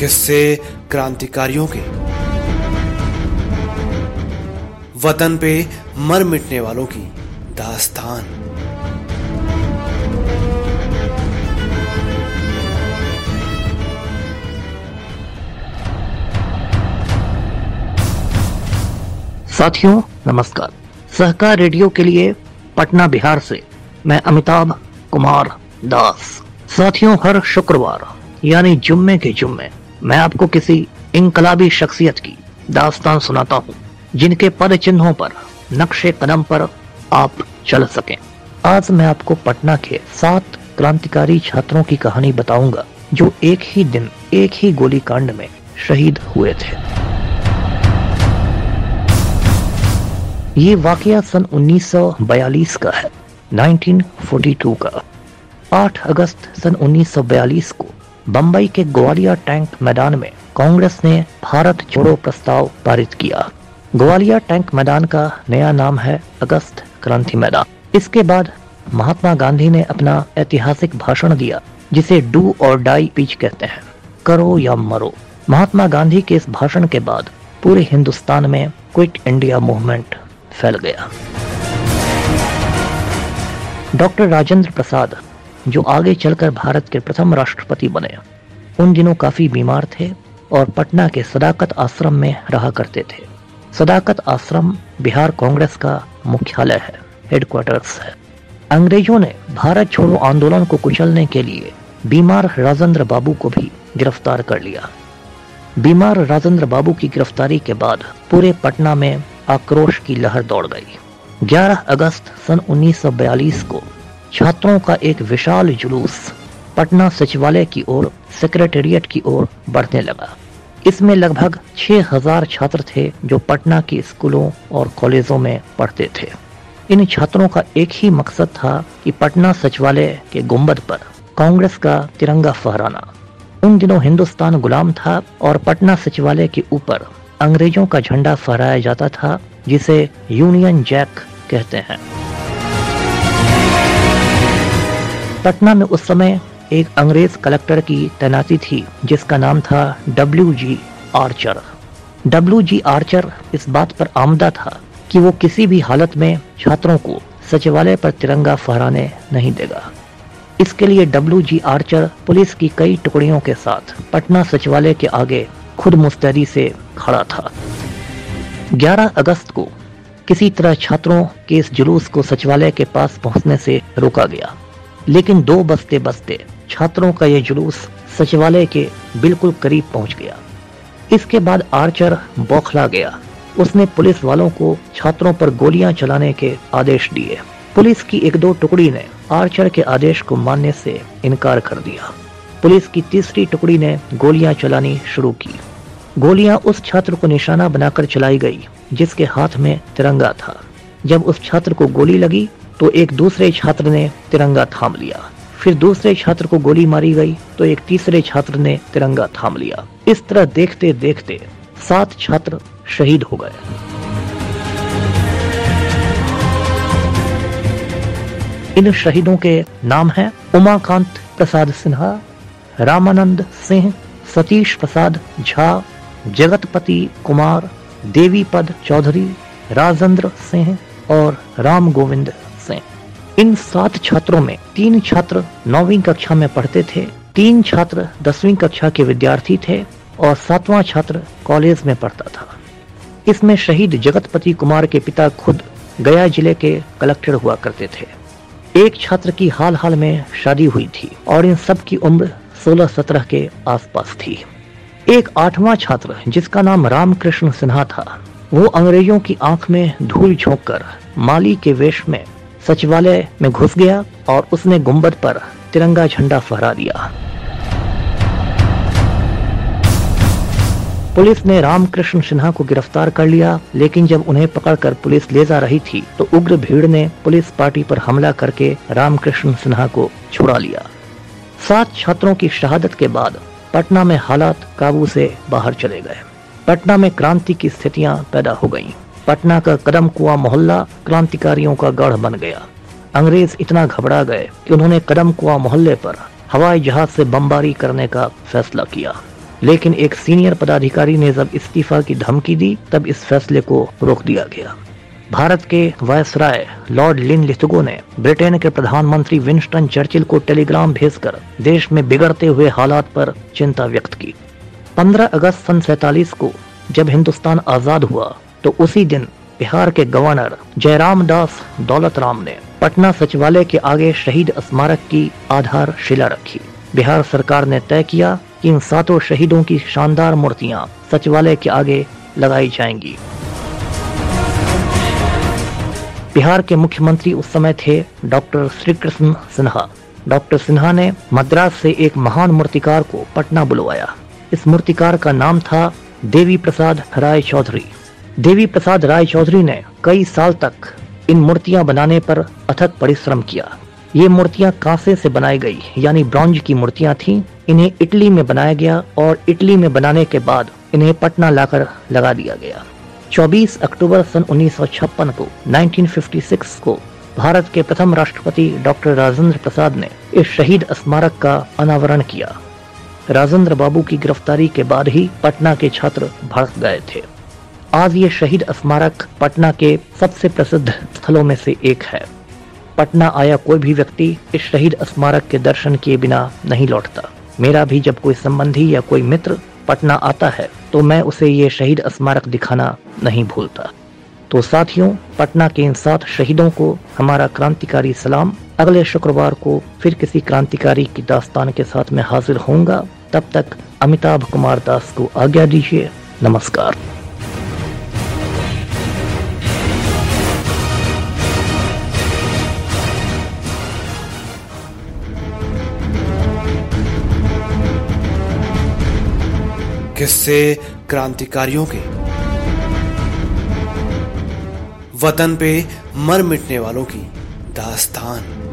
किस्से क्रांतिकारियों के। वतन पे मर मिटने वालों की दास्तान। साथियों, नमस्कार। सहकार रेडियो के लिए पटना बिहार से मैं अमिताभ कुमार दास। साथियों, हर शुक्रवार, यानी जुम्मे के जुम्मे मैं आपको किसी इनकलाबी शख्सियत की दास्तान सुनाता हूँ, जिनके पद चिन्हों पर, नक्शे कदम पर आप चल सकें। आज मैं आपको पटना के सात क्रांतिकारी छात्रों की कहानी बताऊँगा, जो एक ही दिन, एक ही गोली कांड में शहीद हुए थे। ये वाकया सन 1942 का है 1942 का। 8 अगस्त सन 1942 को बंबई के ग्वालियर टैंक मैदान में कांग्रेस ने भारत छोड़ो प्रस्ताव पारित किया। ग्वालियर टैंक मैदान का नया नाम है अगस्त क्रांति मैदान। इसके बाद महात्मा गांधी ने अपना ऐतिहासिक भाषण दिया, जिसे डू और डाई पीच कहते हैं, करो या मरो। महात्मा गांधी के इस भाषण के बाद पूरे हिंदुस्तान में क्विट इंडिया मूवमेंट फैल गया। डॉक्टर राजेंद्र प्रसाद जो आगे चलकर भारत के प्रथम राष्ट्रपति बने। उन दिनों काफ़ी बीमार थे और पटना के सदाकत आश्रम में रहा करते थे। सदाकत आश्रम बिहार कांग्रेस का मुख्यालय है हेडक्वार्टर्स है। अंग्रेज़ों ने भारत छोड़ो आंदोलन को कुचलने के लिए बीमार राजेंद्र बाबू को भी गिरफ़्तार कर लिया। बीमार राजेंद्र बाबू की गिरफ्तारी के बाद पूरे पटना में आक्रोश की लहर दौड़ गई। 11 अगस्त सन 1942 को छात्रों का एक विशाल जुलूस पटना सचिवालय की ओर सेक्रेटेरिएट की ओर बढ़ने लगा। इसमें लगभग 6000 छात्र थे जो पटना के स्कूलों और कॉलेजों में पढ़ते थे। इन छात्रों का एक ही मकसद था कि पटना सचिवालय के गुंबद पर कांग्रेस का तिरंगा फहराना। उन दिनों हिंदुस्तान गुलाम था और पटना सचिवालय के ऊपर अंग्रेज़ों का झंडा फहराया जाता था, जिसे यूनियन जैक कहते हैं। पटना में उस समय एक अंग्रेज़ कलेक्टर की तैनाती थी, जिसका नाम था W G Archer W G Archer इस बात पर आमदा था कि वो किसी भी हालत में छात्रों को सचिवालय पर तिरंगा फहराने नहीं देगा। इसके लिए डब्ल्यू जी आर्चर पुलिस की कई टुकड़ियों के साथ पटना सचिवालय के आगे खुद मुस्तैदी से खड़ा था। 11 अगस्त को किसी तरह छात्रों के इस जुलूस को सचिवालय के पास पहुँचने से रोका गया। लेकिन दो बजते बजते छात्रों का यह जुलूस सचिवालय के बिल्कुल करीब पहुँच गया। इसके बाद आर्चर बौखला गया। उसने पुलिस वालों को छात्रों पर गोलियाँ चलाने के आदेश दिए। पुलिस की एक दो टुकड़ी ने आर्चर के आदेश को मानने से इनकार कर दिया। पुलिस की तीसरी टुकड़ी ने गोलियाँ चलानी शुरू की। गोलियाँ उस छात्र को निशाना बनाकर चलाई गई, जिसके हाथ में तिरंगा था। जब उस छात्र को गोली लगी तो एक दूसरे छात्र ने तिरंगा थाम लिया। फिर दूसरे छात्र को गोली मारी गई तो एक तीसरे छात्र ने तिरंगा थाम लिया। इस तरह देखते देखते सात छात्र शहीद हो गए। इन शहीदों के नाम हैं उमाकांत प्रसाद सिन्हा, रामानंद सिंह, सतीश प्रसाद झा, जगतपति कुमार, देवीपद चौधरी, राजेंद्र सिंह और राम गोविंद इन सात छात्रों में तीन छात्र नौवीं कक्षा में पढ़ते थे, तीन छात्र दसवीं कक्षा के विद्यार्थी थे और सातवां छात्र कॉलेज में पढ़ता था। इसमें शहीद जगतपति कुमार के पिता खुद गया ज़िले के कलेक्टर हुआ करते थे। एक छात्र की हाल हाल में शादी हुई थी और इन सब की उम्र 16-17 के आसपास थी। एक आठवां छात्र, जिसका नाम रामकृष्ण सिन्हा था, वो अंग्रेज़ों की आँख में धूल झोंक कर माली के वेश में सचिवालय में घुस गया और उसने गुंबद पर तिरंगा झंडा फहरा दिया। पुलिस ने रामकृष्ण सिन्हा को गिरफ़्तार कर लिया, लेकिन जब उन्हें पकड़कर पुलिस ले जा रही थी तो उग्र भीड़ ने पुलिस पार्टी पर हमला करके रामकृष्ण सिन्हा को छुड़ा लिया। सात छात्रों की शहादत के बाद पटना में हालात काबू से बाहर चले गए। पटना में क्रांति की स्थितियाँ पैदा हो गईं। पटना का कदम कुआ मोहल्ला क्रांतिकारियों का गढ़ बन गया। अंग्रेज़ इतना घबरा गए कि उन्होंने कदम कुआ मोहल्ले पर हवाई जहाज़ से बमबारी करने का फैसला किया। लेकिन एक सीनियर पदाधिकारी ने जब इस्तीफा की धमकी दी, तब इस फैसले को रोक दिया गया। भारत के वायसराय लॉर्ड लिन लिथुगो ने ब्रिटेन के प्रधानमंत्री विंस्टन चर्चिल को टेलीग्राम भेजकर देश में बिगड़ते हुए हालात पर चिंता व्यक्त की। 15 अगस्त सन सैतालीस को जब हिंदुस्तान आज़ाद हुआ तो उसी दिन बिहार के गवर्नर जयराम दास दौलत राम ने पटना सचिवालय के आगे शहीद स्मारक की आधारशिला रखी। बिहार सरकार ने तय किया कि इन सातों शहीदों की शानदार मूर्तियाँ सचिवालय के आगे लगाई जाएँगी। बिहार के मुख्यमंत्री उस समय थे डॉक्टर श्री कृष्ण सिन्हा। डॉक्टर सिन्हा ने मद्रास से एक महान मूर्तिकार को पटना बुलवाया। इस मूर्तिकार का नाम था देवी प्रसाद राय चौधरी देवी प्रसाद राय चौधरी ने कई साल तक इन मूर्तियाँ बनाने पर अथक परिश्रम किया। ये मूर्तियाँ कांसे से बनाई गई, यानी ब्रॉन्ज की मूर्तियाँ थीं। इन्हें इटली में बनाया गया और इटली में बनाने के बाद इन्हें पटना लाकर लगा दिया गया। 24 अक्टूबर सन 1956 को 1956 को, भारत के प्रथम राष्ट्रपति डॉक्टर राजेंद्र प्रसाद ने इस शहीद स्मारक का अनावरण किया। राजेंद्र बाबू की गिरफ्तारी के बाद ही पटना के छात्र भड़क गए थे। आज ये शहीद स्मारक पटना के सबसे प्रसिद्ध स्थलों में से एक है। पटना आया कोई भी व्यक्ति इस शहीद स्मारक के दर्शन किए बिना नहीं लौटता। मेरा भी जब कोई संबंधी या कोई मित्र पटना आता है तो मैं उसे ये शहीद स्मारक दिखाना नहीं भूलता। तो साथियों, पटना के इन सात शहीदों को हमारा क्रांतिकारी सलाम। अगले शुक्रवार को फिर किसी क्रांतिकारी की दास्तान के साथ में हाजिर होऊँगा। तब तक अमिताभ कुमार दास को आज्ञा दीजिए। नमस्कार। किस्से क्रांतिकारियों के। वतन पे मर मिटने वालों की दास्तान।